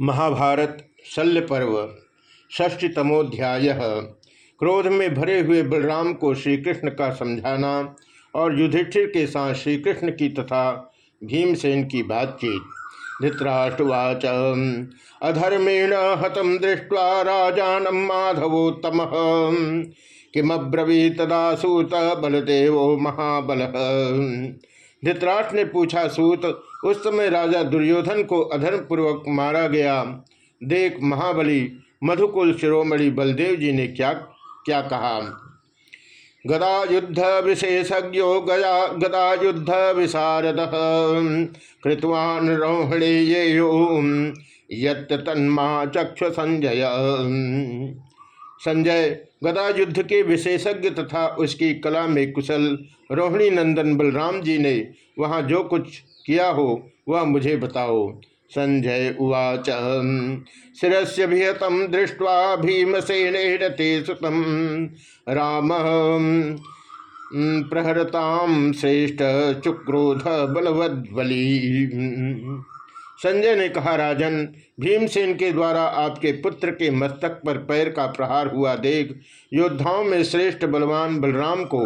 महाभारत शल्य पर्व षष्टितमोध्याय क्रोध में भरे हुए बलराम को श्री कृष्ण का समझाना और युधिष्ठिर के साथ श्री कृष्ण की तथा भीमसेन की बातचीत। धृतराष्ट्रवाच अधर्मेण हतम दृष्ट्वा राजानम माधवोत्तम। किमब्रवी तदा सूत बलदेव महाबल। धृतराष्ट्र ने पूछा, सूत, उस समय राजा दुर्योधन को अधर्म पूर्वक मारा गया। देख महाबली, मधुकुल शिरोमणि बलदेव जी ने क्या क्या कहा? गदा युद्ध विशेषज्ञो गया गदा युद्ध विशारद। कृतवान रोहिणी ये यत तन्मा चक्ष संजय संजय गदा युद्ध के विशेषज्ञ तथा उसकी कला में कुशल रोहिणी नंदन बलराम जी ने वहाँ जो कुछ किया हो, वह मुझे बताओ। संजय उवाच, शिरस्य भिहतम दृष्ट्वा भीमसेन सुतम। राम, प्रहरताम श्रेष्ठ चुक्रोध बलवद्वली संजय ने कहा, राजन भीमसेन के द्वारा आपके पुत्र के मस्तक पर पैर का प्रहार हुआ देख योद्धाओं में श्रेष्ठ बलवान बलराम को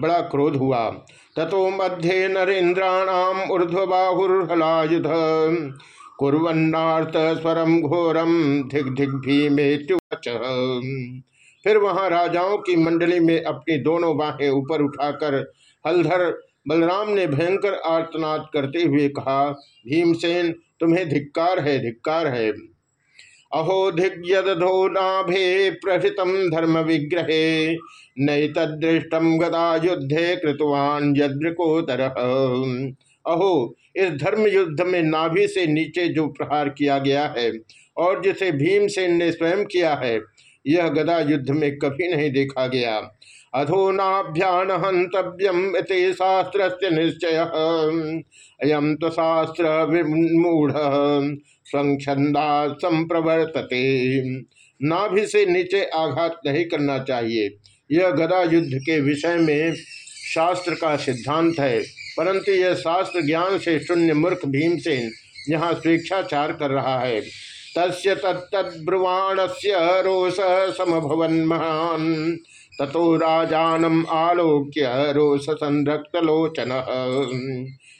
बड़ा क्रोध हुआ। ततो मध्य नरेन्द्राणाम ऊर्ध्वबाहुर्हलायुध। कुरन्नार्थ स्वरम घोरम धिग धिग भीमेत्युच फिर वहाँ राजाओं की मंडली में अपनी दोनों बाहें ऊपर उठाकर हलधर बलराम ने भयंकर आर्तनाद करते हुए कहा, भीमसेन तुम्हें धिक्कार है धिक्कार है। अहो धिग्यदो नाभे प्रहृतम धर्म विग्रहे नई तदृष्टम गदा युद्धे कृतवान यद्रिकोतर अहो, इस धर्म युद्ध में नाभि से नीचे जो प्रहार किया गया है और जिसे भीमसेन ने स्वयं किया है यह गदा युद्ध में कभी नहीं देखा गया। अधोनाभ्यान हंतव्यम शास्त्र से निश्चय। अयम तो शास्त्र संख्यंदा संप्रवर्तते। नाभि से नीचे आघात नहीं करना चाहिए। यह गदा युद्ध के विषय में शास्त्र का सिद्धांत है। परंतु यह शास्त्र ज्ञान से शून्य मूर्ख भीमसेन यहाँ स्वेच्छाचार कर रहा है। तस्य तत्तब्रुवाण से रोष समभवन महान। ततो राजानम आलोक्य रोष संरक्त लोचन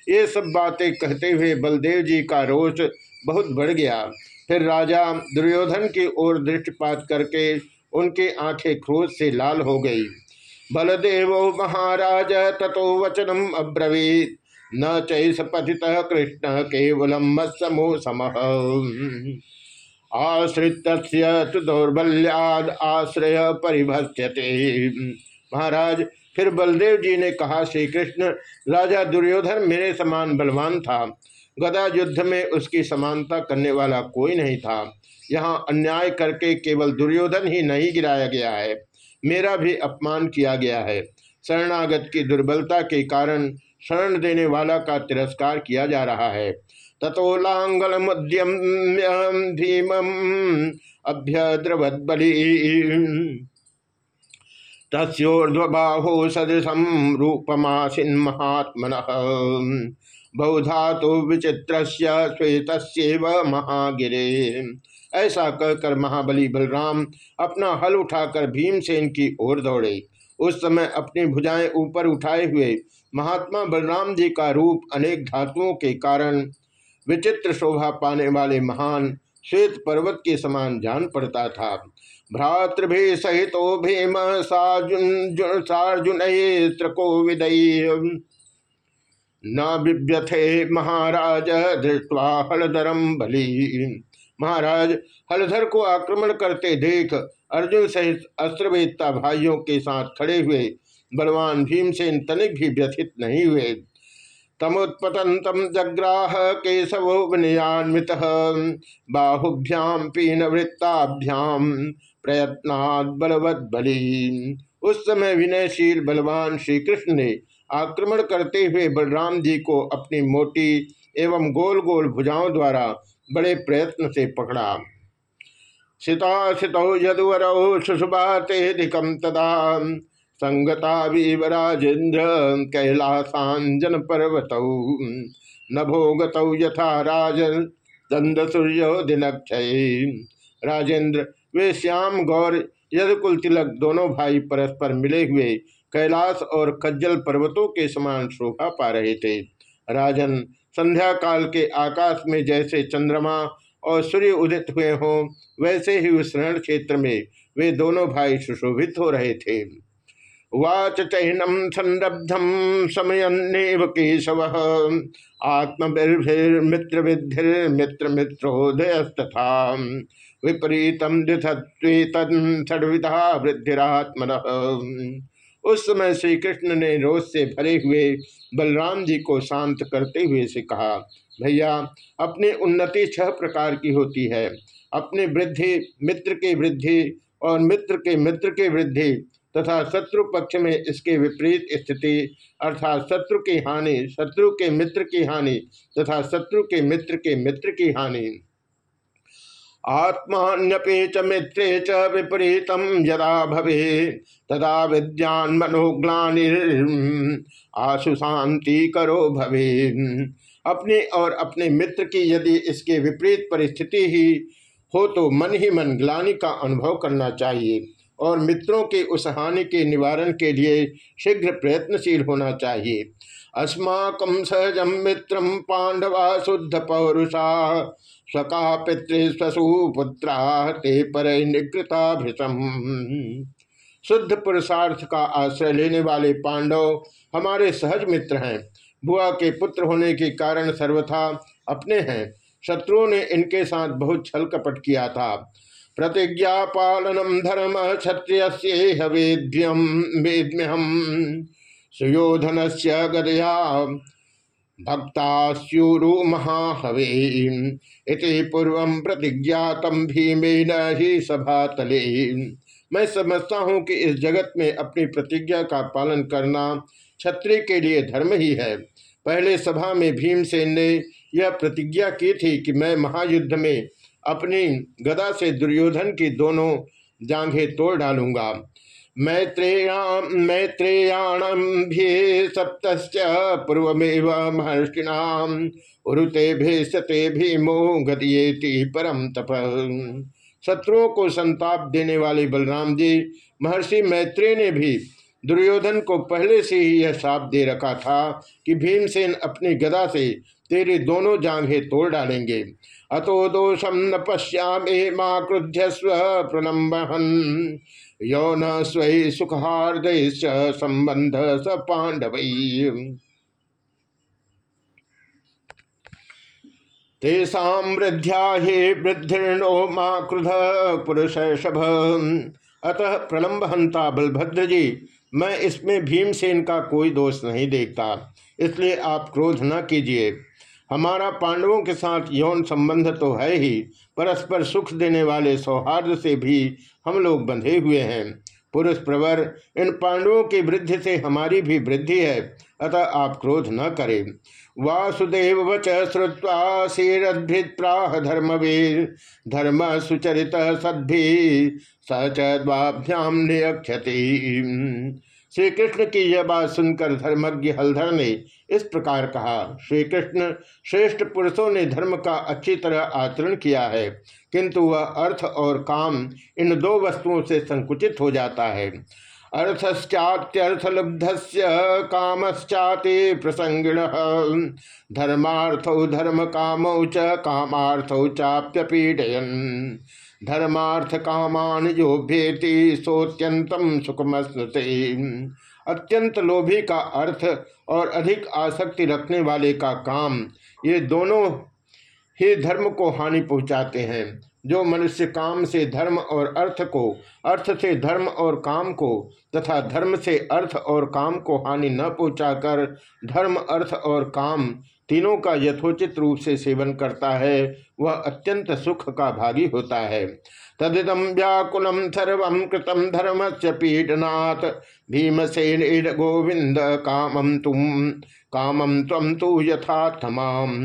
ये सब बातें कहते हुए बलदेव जी का रोष बहुत बढ़ गया। फिर राजा दुर्योधन की ओर दृष्टिपात करके उनके आँखें क्रोध से लाल हो गई। बलदेव महाराज, ततो वचनम अब्रवीत। न चैस पथित कृष्ण, केवलम मत्समो सम। आश्रित तो दौर्बल्याद आश्रय परिभस्यते महाराज, फिर बलदेव जी ने कहा श्री कृष्ण राजा दुर्योधन मेरे समान बलवान था। गदा युद्ध में उसकी समानता करने वाला कोई नहीं था। यहाँ अन्याय करके केवल दुर्योधन ही नहीं गिराया गया है। मेरा भी अपमान किया गया है। शरणागत की दुर्बलता के कारण शरण देने वाला का तिरस्कार किया जा रहा है। ततो लांगल मध्यम भीम अभ्यद्रवद्बली तस्ोर्ध्वबाहो सदृशम रूपमासीन महात्मन। बहुधातु विचित्र श्वेत महागिरे। ऐसा कहकर महाबली बलराम अपना हल उठाकर भीमसेन की ओर दौड़े। उस समय अपनी भुजाएँ ऊपर उठाए हुए महात्मा बलराम जी का रूप अनेक धातुओं के कारण विचित्र शोभा पाने वाले महान श्वेत पर्वत के समान जान पड़ता था। भ्रातृभि सहित भीम सार्जुन को विदय न बिव्यथे महाराज, दृष्टवा हलधरम बलि महाराज, हलधर को आक्रमण करते देख अर्जुन सहित अस्त्रवेत्ता भाइयों के साथ खड़े हुए बलवान भीमसेन तनिक भी व्यथित नहीं हुए। तमुत्पतंतम जग्राह केशव विनयान्वित। बाहुभ्याम पीन वृत्ताभ्याम प्रयत्नात् बलवत बली उस समय विनयशील बलवान श्री कृष्ण ने आक्रमण करते हुए बलराम जी को अपनी मोटी एवं गोल गोल भुजाओं द्वारा बड़े प्रयत्न से पकड़ा। सिता सितौ यदुवरौ सुषुभाते धिकम तदा। संगता वीवराजेन्द्र कैलासांजन पर्वत न भोगत यथा राज चंद सूर्यो दिनक्षय राजेंद्र वे श्याम, गौर, यदकुल, तिलक दोनों भाई परस्पर मिले हुए कैलाश और कज्जल पर्वतों के समान शोभा पा रहे थे। राजन संध्या काल के आकाश में जैसे चंद्रमा और सूर्य उदित हुए हों, वैसे ही उस रण क्षेत्र में वे दोनों भाई सुशोभित हो रहे थे। वाच चैनम संरब्धम समयन्नेव केशव। आत्मभिर्मित्र विधिर्मित्र मित्रोदयस्तथा विपरीतम द्विधा वृद्धिरात्म उस समय श्री कृष्ण ने रोज से भरे हुए बलराम जी को शांत करते हुए से कहा, भैया, अपनी उन्नति छह प्रकार की होती है। अपनी वृद्धि, मित्र की वृद्धि और मित्र के मित्र की वृद्धि। तथा शत्रु पक्ष में इसके विपरीत स्थिति, अर्थात शत्रु की हानि, शत्रु के मित्र की हानि तथा शत्रु के मित्र के मित्र की हानि। आत्मान्यपे च मित्रे च विपरीतम यदा भवे तदा विद्यान मनोग्लानिर आशु शांति करो भवे अपने और अपने मित्र की यदि इसके विपरीत परिस्थिति ही हो तो मन ही मन ग्लानि का अनुभव करना चाहिए। और मित्रों के उस हानि के निवारण के लिए शीघ्र प्रयत्नशील होना चाहिए। अस्माकम सहजम मित्रम पांडवा शुद्ध पौरुषा स्वका पितृस्वसु पुत्रा, ते पर निकृता शुद्ध पुरुषार्थ का आश्रय लेने वाले पांडव हमारे सहज मित्र हैं। बुआ के पुत्र होने के कारण सर्वथा अपने हैं। शत्रुओं ने इनके साथ बहुत छल कपट किया था। प्रतिज्ञा पालनम धर्म क्षत्रिय सुयोधन से गदया भक्तास्यूरु महाहवे इति पूर्व प्रतिज्ञातम भीमेन ही सभा तले मैं समझता हूँ कि इस जगत में अपनी प्रतिज्ञा का पालन करना क्षत्रिय के लिए धर्म ही है। पहले सभा में भीमसेन ने यह प्रतिज्ञा की थी कि मैं महायुद्ध में अपनी गदा से दुर्योधन की दोनों जांघें तोड़ डालूँगा। मैत्रेयाण मैत्रेयाणम भी सप्त पूर्वमेव महर्षिणाम उरुते भेषते भीमो गतियेति परम तप। शत्रुओं को संताप देने वाले बलराम जी, महर्षि मैत्रेय ने भी दुर्योधन को पहले से ही यह साप दे रखा था कि भीमसेन अपनी गदा से तेरे दोनों जांघें तोड़ डालेंगे। अतो दोषम न पश्यामे माँ क्रुद्ध स्व प्रणम्बहन। यौन स्वय सुखार्द संबंध स पांडव तेषा वृद्ध्या हे वृद्धिर्णो माँ क्रुध पुरुष अतः प्रलम्बहंता बलभद्र जी मैं इसमें भीमसेन का कोई दोष नहीं देखता, इसलिए आप क्रोध न कीजिए। हमारा पांडवों के साथ यौन संबंध तो है ही, परस्पर सुख देने वाले सौहार्द से भी हम लोग बंधे हुए हैं। पुरुष प्रवर, इन पांडवों की वृद्धि से हमारी भी वृद्धि है, अतः आप क्रोध न करें। वासुदेव वच श्रुवा शीरद्भित प्राह धर्मवीर, धर्म सुचरित सद्भि सचाभ्याम नियक्षति। श्री कृष्ण की यह बात सुनकर धर्मज्ञ हलधर ने इस प्रकार कहा श्री कृष्ण श्रेष्ठ पुरुषों ने धर्म का अच्छी तरह आचरण किया है, किंतु वह अर्थ और काम इन दो वस्तुओं से संकुचित हो जाता है। अर्थश्चात्यर्थलुब्ध कामश्चाते प्रसंगिण, धर्मार्थौ धर्म कामौ च कामार्थौ चाप्यपीडयन। धर्मार्थ कामान जो भेति सोत्यंतम सुखमस्ते अत्यंत लोभी का अर्थ और अधिक आसक्ति रखने वाले का काम। ये दोनों ही धर्म को हानि पहुँचाते हैं। जो मनुष्य काम से धर्म और अर्थ को, अर्थ से धर्म और काम को तथा धर्म से अर्थ और काम को हानि न पहुँचाकर धर्म, अर्थ और काम तीनों का यथोचित रूप से सेवन करता है, वह अत्यंत सुख का भागी होता है। तदिदम व्याकुलम सर्व कृतम धर्म से पीडनाथ भीमसेन गोविंद कामम तुम कामम तम तु यथार्थमाम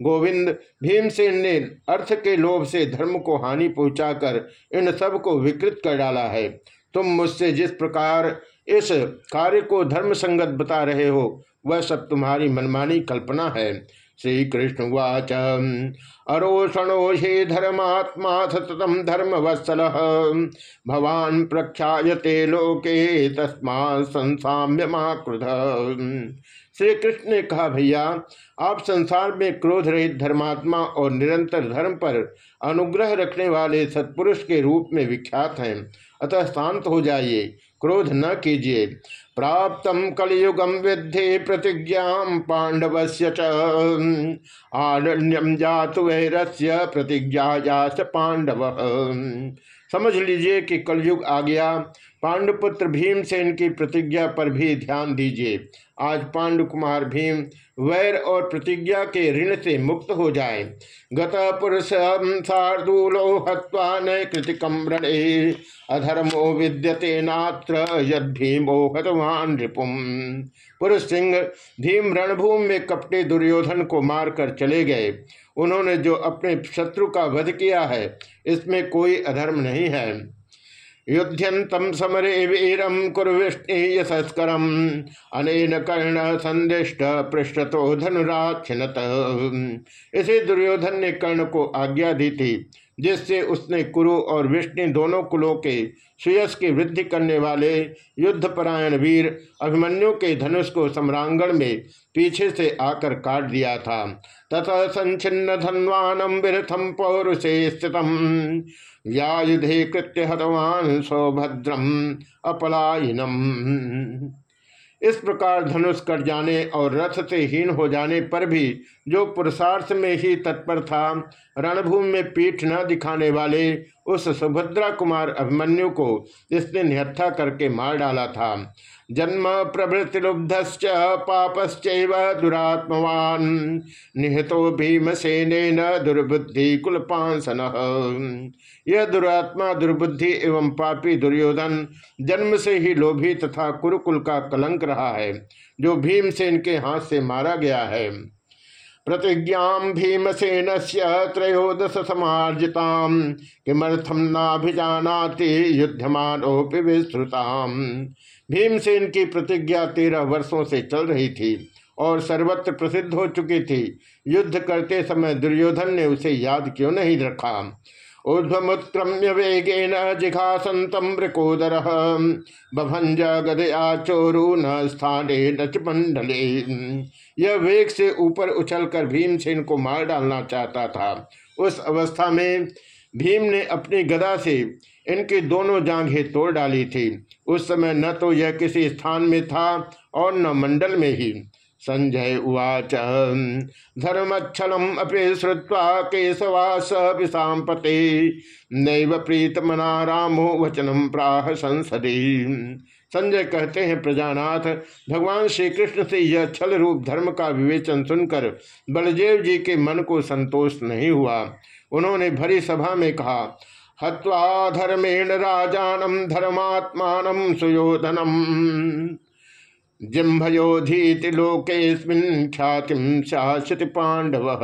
गोविंद भीमसेन ने अर्थ के लोभ से धर्म को हानि पहुंचाकर इन सबको विकृत कर डाला है। तुम मुझसे जिस प्रकार इस कार्य को धर्म संगत बता रहे हो, वह सब तुम्हारी मनमानी कल्पना है। श्री कृष्ण वाच अरोषणोषे धर्मात्मा सततम धर्म वत्सल भवान प्रख्यायते लोके तस्मा संसाम्यमाकृत। श्री कृष्ण ने कहा, भैया, आप संसार में क्रोध रहित धर्मात्मा और निरंतर धर्म पर अनुग्रह रखने वाले सत्पुरुष के रूप में विख्यात हैं। अतः शांत हो जाइए, क्रोध न कीजिए। प्राप्त कलियुगम विद्धि प्रतिज्ञा पांडव से आरण्यम जातु वैरस्य प्रतिज्ञा पांडव समझ लीजिए कि कलयुग आ गया। पांडुपुत्र भीम भीमसेन की प्रतिज्ञा पर भी ध्यान दीजिए। आज पांडु कुमार भीम वैर और प्रतिज्ञा के ऋण से मुक्त हो जाए। गत पुरुष हत्वा न कृतिकम रणे अधर्मो विद्यते नात्र यद हतवान रिपुम पुरुष सिंह भीम रणभूमि में कपटे दुर्योधन को मारकर चले गए। उन्होंने जो अपने शत्रु का वध किया है, इसमें कोई अधर्म नहीं है। युध्यंतम समरे वीरम कुरुष्णि यशस्करम अनेन कर्ण संदिष्ट पृष्ठतो धनुराक्षिणत इसे दुर्योधन ने कर्ण को आज्ञा दी थी, जिससे उसने कुरु और विष्णु दोनों कुलों के सुयस की वृद्धि करने वाले युद्धपरायण वीर अभिमन्यु के धनुष को सम्रांगण में पीछे से आकर काट दिया था। तथा संचिन्न धनवानम विरथम पौरुषे स्थित व्यायुधे कृत्य हतवान सौभद्रम अपलायनम। इस प्रकार धनुष कट जाने और रथ से हीन हो जाने पर भी जो पुरुषार्थ में ही तत्पर था, रणभूमि में पीठ न दिखाने वाले उस सुभद्रा कुमार अभिमन्यु को इसने निहत्था करके मार डाला था। जन्म प्रभृतिलुब्ध पापश्च दुरात्मवान। निहतो भीमसेन दुर्बुद्धि कुलपांसन यह दुरात्मा, दुर्बुद्धि एवं पापी दुर्योधन जन्म से ही लोभी तथा कुरुकुल का कलंक रहा है, जो भीमसेन के हाथ से मारा गया है। प्रतिज्ञा भीमसेन से त्रयोदश समार्जिता किमर्थम नाभिजानाति युद्धमानोपि विस्तृताम। भीमसेन की प्रतिज्ञा तेरह वर्षों से चल रही थी और सर्वत्र प्रसिद्ध हो चुकी थी। युद्ध करते समय दुर्योधन ने उसे याद क्यों नहीं रखा? ऊर्ध्वमुत्क्रम्य वेगेन जिघासंतम मृकोदर। बभंज गदया चोरु न स्थाने न मंडले यह वेग से ऊपर उछलकर भीमसेन को मार डालना चाहता था। उस अवस्था में भीम ने अपनी गदा से इनकी दोनों जांघें तोड़ डाली थी। उस समय न तो यह किसी स्थान में था और न मंडल में ही। संजय उवाच। धर्मक्षलम अपे श्रुवा केशवा स विषापते नैव प्रीतमना रामो वचनम प्राह संसदी। संजय कहते हैं, प्रजानाथ, भगवान श्री कृष्ण से यह छल रूप धर्म का विवेचन सुनकर बलदेव जी के मन को संतोष नहीं हुआ। उन्होंने भरी सभा में कहा हत्वा धर्मेण राजानम धर्मात्मान सुयोधनम। जिम्भयोधीति लोकेस्मिन ख्यातिम पांडव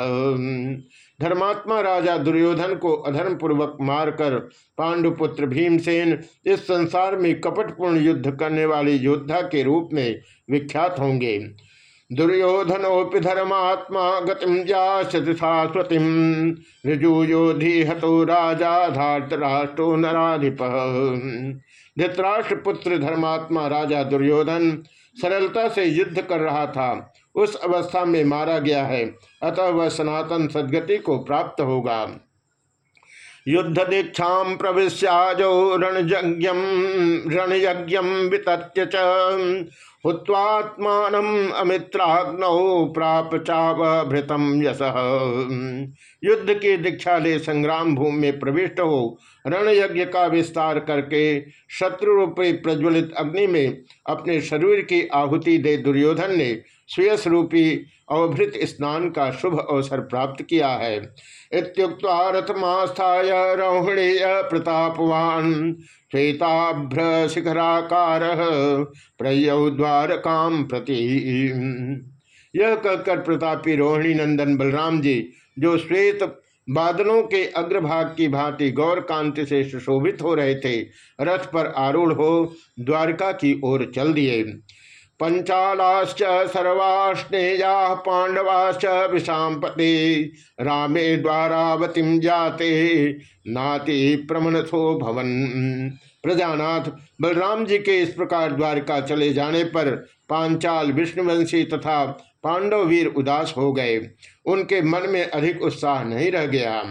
धर्मात्मा राजा दुर्योधन को अधर्म पूर्वक मारकर पांडुपुत्र भीमसेन इस संसार में कपटपूर्ण युद्ध करने वाले योद्धा के रूप में विख्यात होंगे। दुर्योधनोपि धर्मात्मा गतिम जाति शाश्वतीम ऋजुयोधि हतो राजा धार्तराष्ट्रो नराधिप। धृतराष्ट्र पुत्र धर्मात्मा राजा दुर्योधन सरलता से युद्ध कर रहा था। उस अवस्था में मारा गया है। अतः वह सनातन सदगति को प्राप्त होगा। युद्ध दीक्षा प्रविश्याजो रणयज्ञम रणयज्ञम वितत्य हुत्वात्मान अमित्राग्नौ प्राप चावभृतम यश। युद्ध की दीक्षा ले संग्राम भूमि में प्रविष्ट हो रण यज्ञ का विस्तार करके शत्रु रूपी प्रज्वलित अग्नि में अपने शरीर की आहुति दे दुर्योधन ने सुयस रूपी अवभृत स्नान का शुभ अवसर प्राप्त किया है। इतुक्ता रथमास्थाय रोहिणीय प्रतापवान श्वेताभ्र शिखराकार प्रयौ द्वारकाम प्रति। यह कहकर प्रतापी रोहिणी नंदन बलराम जी, जो श्वेत बादलों के अग्रभाग की भांति गौर कांति से सुशोभित हो रहे थे। रथ पर आरूढ़ हो द्वारका की ओर चल दिए। पंचालाश्च सर्वाश्नेया पांडवाश्च विषापते रामे द्वारावतीम जाते, नाति प्रमनथो भवन। प्रजानाथ बलराम जी के इस प्रकार द्वारका चले जाने पर पांचाल विष्णुवंशी तथा पांडव वीर उदास हो गए। उनके मन में अधिक उत्साह नहीं रह गया।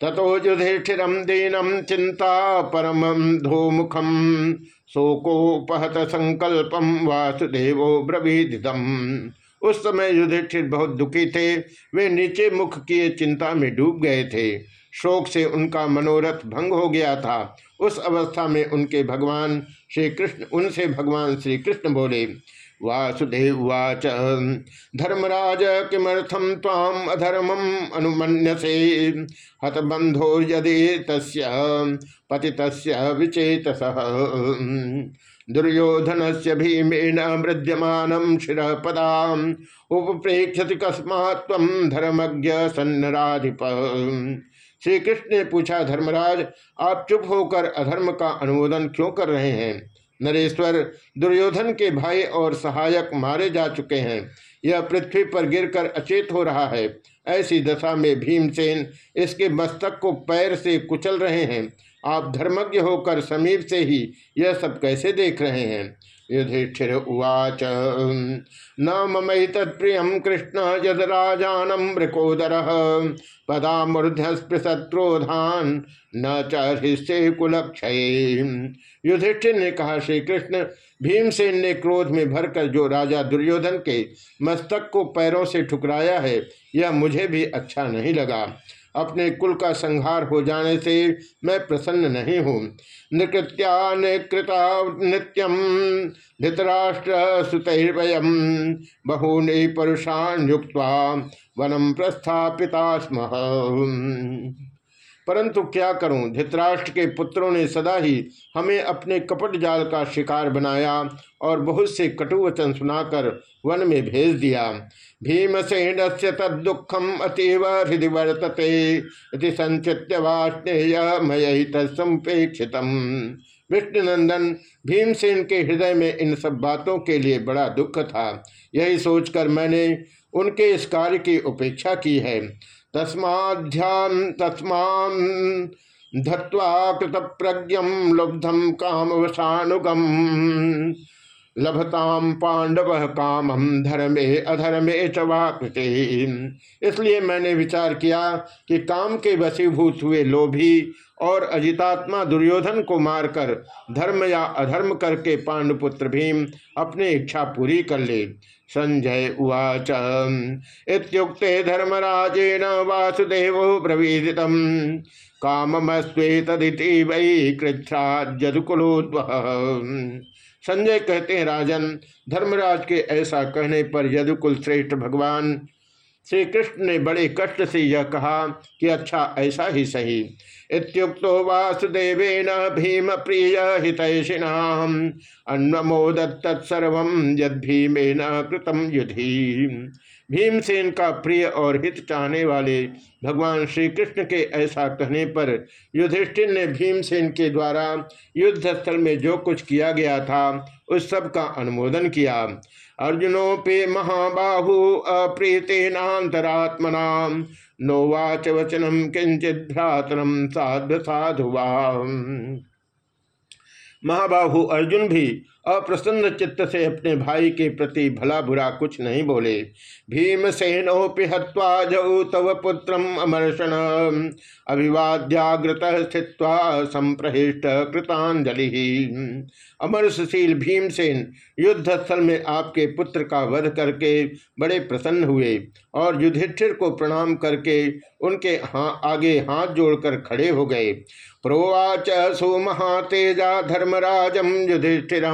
ततो युधिष्ठिरम दीनम चिंता परम धोमुखम शोकोपहत संकल्पम वासुदेवो ब्रवीदितम उस समय युधिष्ठिर बहुत दुखी थे। वे नीचे मुख किए चिंता में डूब गए थे। शोक से उनका मनोरथ भंग हो गया था। उस अवस्था में उनके भगवान श्री कृष्ण उनसे भगवान श्री कृष्ण बोले वासुदेव वाच धर्मराज किमर्थम ताम अधर्मम अनुमन्यसे? हतबंधो यदि तस्य पतित विचेतस। दुर्योधन से भीमेन मृद्यमान शिपदा उपप्रेक्षति कस्मात् धर्मज्ञ सन्नराधिप श्री कृष्ण ने पूछा, धर्मराज, आप चुप होकर अधर्म का अनुमोदन क्यों कर रहे हैं? नरेश्वर दुर्योधन के भाई और सहायक मारे जा चुके हैं। यह पृथ्वी पर गिरकर अचेत हो रहा है। ऐसी दशा में भीमसेन इसके मस्तक को पैर से कुचल रहे हैं। आप धर्मज्ञ होकर समीप से ही यह सब कैसे देख रहे हैं? युधिष्ठिर उवाच। न ममई तत्प्रिय कृष्ण यद राजानम मृकोदर पदामूर्धस्पृशत्रोधान न चृष्य कुलक्षय। युधिष्ठिर ने कहा, श्री कृष्ण, भीमसेन ने क्रोध में भरकर जो राजा दुर्योधन के मस्तक को पैरों से ठुकराया है, यह मुझे भी अच्छा नहीं लगा। अपने कुल का संहार हो जाने से मैं प्रसन्न नहीं हूँ। निकृत्या निकृता नित्यम धृतराष्ट्र सुतर्वयम बहूनि पुरुषान युक्त वनम प्रस्थापिता स्म परंतु क्या करूँ? धृतराष्ट्र के पुत्रों ने सदा ही हमें अपने कपट जाल का शिकार बनाया और बहुत से कटु वचन सुनाकर वन में भेज दिया। भीमसेन से तदुखम अतीव हृदय वर्तते संचित्य वाष्णेय मयि विष्णुनंदन भीमसेन के हृदय में इन सब बातों के लिए बड़ा दुख था। यही सोचकर मैंने उनके इस कार्य की उपेक्षा की है। तस्माध्यान तस्मा धत्वा कृत प्रज्ञम लुब्धम कामवसानुगम लभताम पांडव काम हम धर्मे अधर्मे चवाकृति इसलिए मैंने विचार किया कि काम के वसीभूत हुए लोभी और अजितात्मा दुर्योधन को मारकर धर्म या अधर्म करके पांडुपुत्र भीम अपनी इच्छा पूरी कर ले। संजय उवाच। इत्युक्ते धर्मराजेन वासुदेव प्रवीदित काममस्वेतदिति वै कृच्छ्राजकुलोद्व संजय कहते हैं, राजन, धर्मराज के ऐसा कहने पर यदुकुल श्रेष्ठ भगवान श्री कृष्ण ने बड़े कष्ट से यह कहा कि अच्छा ऐसा ही सही। इतुक्त वासुदेवेन भीम प्रिय हितैषिना अन्वमोदत तत्सर्व यद कृतम युधि। भीमसेन का प्रिय और हित चाहने वाले भगवान श्री कृष्ण के ऐसा कहने पर युधिष्ठिर ने भीमसेन के द्वारा युद्ध स्थल में जो कुछ किया गया था, उस सब का अनुमोदन किया। अर्जुनोपे महाबाहु अप्रीतेनातरात्मना नोवाच वचनम किंचित भ्रातरम साधु साधुवा महाबाहु अर्जुन भी अप्रसन्न चित्त से अपने भाई के प्रति भला बुरा कुछ नहीं बोले। भीमसेनोपि हवा जौ तव पुत्र अमर्षण। अभिवाद्याग्रत स्थित्वा संप्रहिष्ट कृतांजलि अमर सुशील भीमसेन युद्ध स्थल में आपके पुत्र का वध करके बड़े प्रसन्न हुए और युधिष्ठिर को प्रणाम करके उनके हाँ आगे हाथ जोड़कर खड़े हो गए। प्रोवाच सो सुमहातेजा धर्मराजम युधिष्ठिर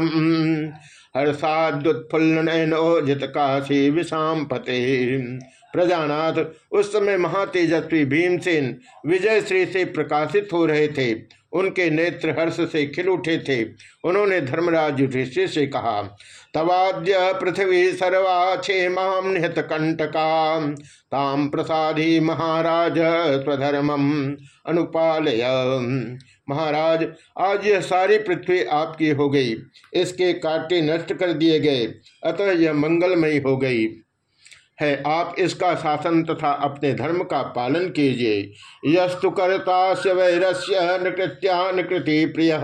हर्षादुत्फुल्लनयनो जित काशी विषाम पते प्रजानाथ, उस समय महातेजस्वी भीमसेन विजय श्री से प्रकाशित हो रहे थे। उनके नेत्र हर्ष से खिल उठे थे। उन्होंने धर्मराज युधिष्ठिर से कहा, तवाद्य पृथ्वी सर्वा क्षेमाम निहत कंटका ताम प्रसादी महाराज स्वधर्मम अनुपालय। महाराज, आज यह सारी पृथ्वी आपकी हो गई, इसके काटे नष्ट कर दिए गए, अतः यह मंगलमयी हो गई। है। आप इसका शासन तथा अपने धर्म का पालन कीजिए। यस्तु कर्ता वैरस्य नकृत्यानकृति प्रिय।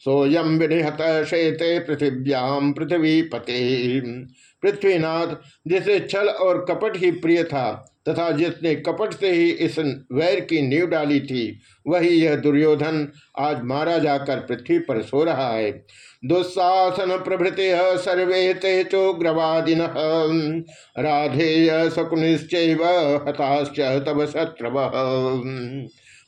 सोयम विनिहत शेते पृथिव्याम पृथ्वी पते पृथ्वीनाथ, जिसे छल और कपट ही प्रिय था तथा जिसने कपट से ही इस वैर की नींव डाली थी, वही यह दुर्योधन आज मारा जाकर पृथ्वी पर सो रहा है। दुस्साहसन प्रभृत सर्वे ते चोग्रवादिन राधेय शकुनिश्चय हताश्च तब शत्रव।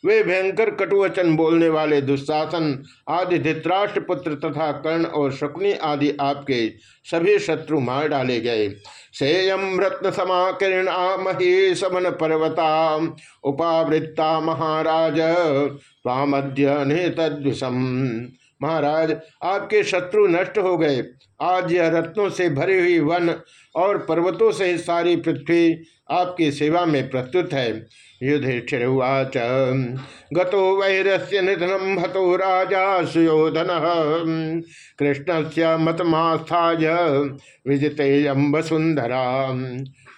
वे भयंकर कटुवचन बोलने वाले दुशासन, आदि धित्राष्ट्र पुत्र तथा कर्ण और शकुनी आदि आपके सभी शत्रु मार डाले गए। सेयम रत्न समाकिरणा मही समन पर्वता उपावृत्ता महाराज स्वामद्य तद्विषम महाराज, आपके शत्रु नष्ट हो गए। आज यह रत्नों से भरी हुई वन और पर्वतों से सारी पृथ्वी आपकी सेवा में प्रस्तुत है। युधिष्ठिर्वाच, गतो वैरस्य निधनम हतो राजा सुयोधन। कृष्ण से मतमास्थाय विजिते वसुंधरा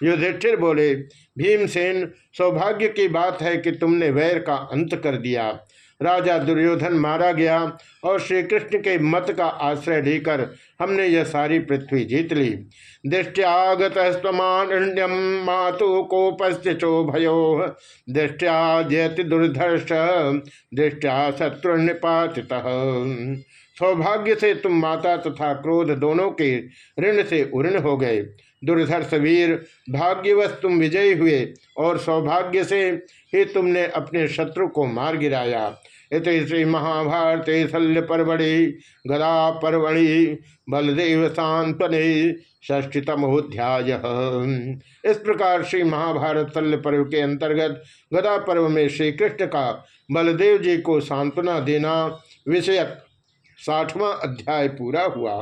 युधिष्ठिर बोले, भीमसेन, सौभाग्य की बात है कि तुमने वैर का अंत कर दिया। राजा दुर्योधन मारा गया और श्री कृष्ण के मत का आश्रय लेकर हमने यह सारी पृथ्वी जीत ली। दृष्टियागत स्वमाण्यम मातु कोपस्ो भयो। दृष्टिया जयति दुर्धर्ष दृष्टिया शत्रु निपातित सौभाग्य से तुम माता तथा क्रोध दोनों के ऋण से उऋण हो गए। दुर्धर्ष वीर, भाग्यवश तुम विजयी हुए और सौभाग्य से ही तुमने अपने शत्रु को मार गिराया। इत श्री महाभारत शल्य परवड़ि गदा परवड़ि बलदेव सांत्वने षष्ठतमोध्याय इस प्रकार श्री महाभारत शल्य पर्व के अंतर्गत गदा पर्व में श्री कृष्ण का बलदेव जी को सांत्वना देना विषयक साठवां अध्याय पूरा हुआ।